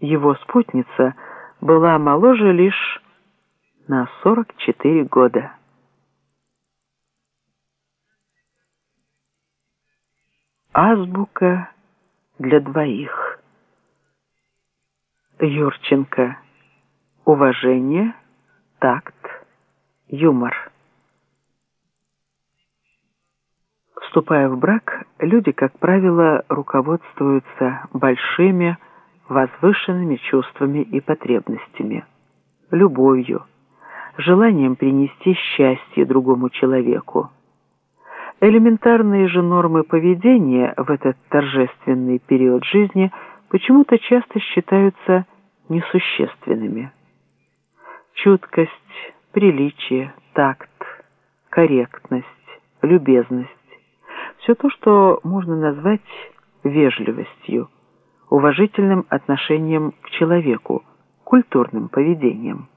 Его спутница была моложе лишь на 44 года. Азбука для двоих. Юрченко. Уважение, такт, юмор. Вступая в брак, люди, как правило, руководствуются большими, возвышенными чувствами и потребностями, любовью, желанием принести счастье другому человеку. Элементарные же нормы поведения в этот торжественный период жизни почему-то часто считаются несущественными. Чуткость, приличие, такт, корректность, любезность – все то, что можно назвать вежливостью – уважительным отношением к человеку, культурным поведением.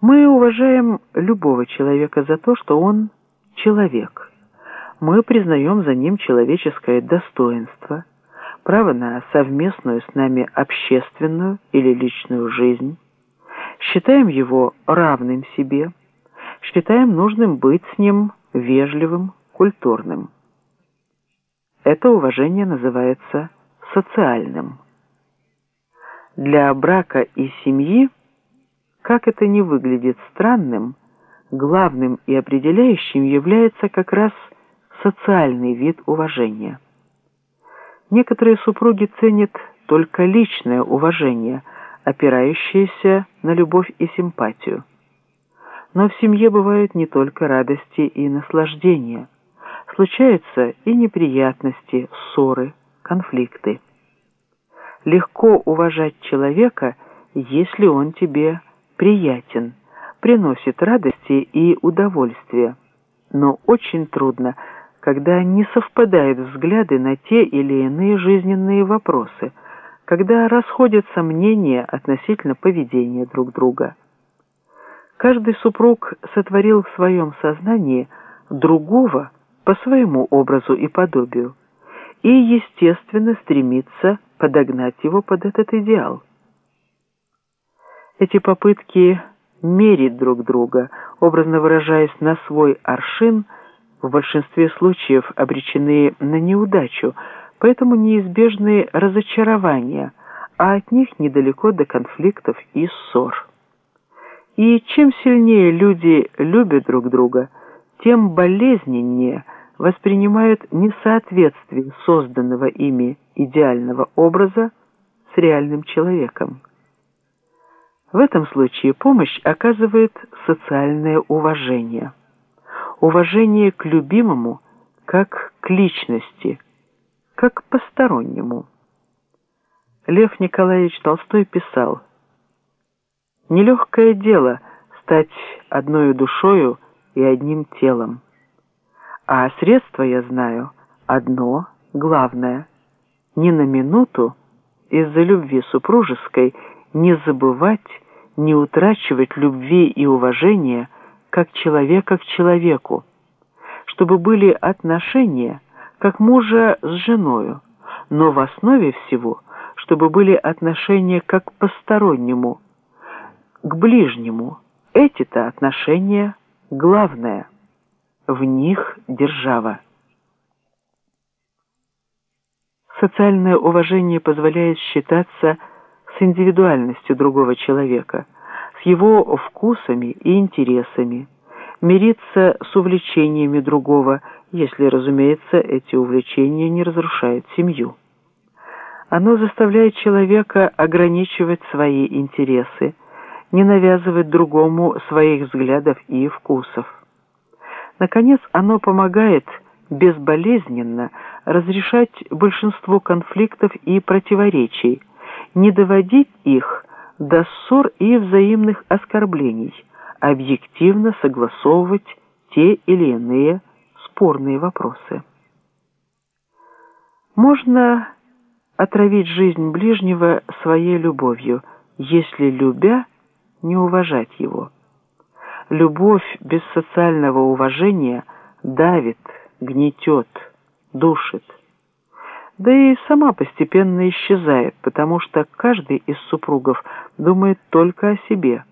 Мы уважаем любого человека за то, что он человек. Мы признаем за ним человеческое достоинство, право на совместную с нами общественную или личную жизнь, считаем его равным себе, считаем нужным быть с ним вежливым, культурным. Это уважение называется социальным. Для брака и семьи, как это не выглядит странным, главным и определяющим является как раз социальный вид уважения. Некоторые супруги ценят только личное уважение, опирающееся на любовь и симпатию. Но в семье бывают не только радости и наслаждения. Случаются и неприятности, ссоры, конфликты. Легко уважать человека, если он тебе приятен, приносит радости и удовольствие. Но очень трудно, когда не совпадают взгляды на те или иные жизненные вопросы, когда расходятся мнения относительно поведения друг друга. Каждый супруг сотворил в своем сознании другого по своему образу и подобию и, естественно, стремится подогнать его под этот идеал. Эти попытки мерить друг друга, образно выражаясь на свой аршин, в большинстве случаев обречены на неудачу, поэтому неизбежны разочарования, а от них недалеко до конфликтов и ссор. И чем сильнее люди любят друг друга, тем болезненнее – воспринимают несоответствие созданного ими идеального образа с реальным человеком. В этом случае помощь оказывает социальное уважение. Уважение к любимому как к личности, как к постороннему. Лев Николаевич Толстой писал «Нелегкое дело стать одной душою и одним телом. А средство, я знаю, одно, главное. Ни на минуту из-за любви супружеской не забывать, не утрачивать любви и уважения как человека к человеку, чтобы были отношения как мужа с женою, но в основе всего, чтобы были отношения как к постороннему, к ближнему. Эти-то отношения главное – в них держава. Социальное уважение позволяет считаться с индивидуальностью другого человека, с его вкусами и интересами, мириться с увлечениями другого, если, разумеется, эти увлечения не разрушают семью. Оно заставляет человека ограничивать свои интересы, не навязывать другому своих взглядов и вкусов. Наконец, оно помогает безболезненно разрешать большинство конфликтов и противоречий, не доводить их до ссор и взаимных оскорблений, объективно согласовывать те или иные спорные вопросы. Можно отравить жизнь ближнего своей любовью, если, любя, не уважать его. Любовь без социального уважения давит, гнетет, душит. да и сама постепенно исчезает, потому что каждый из супругов думает только о себе.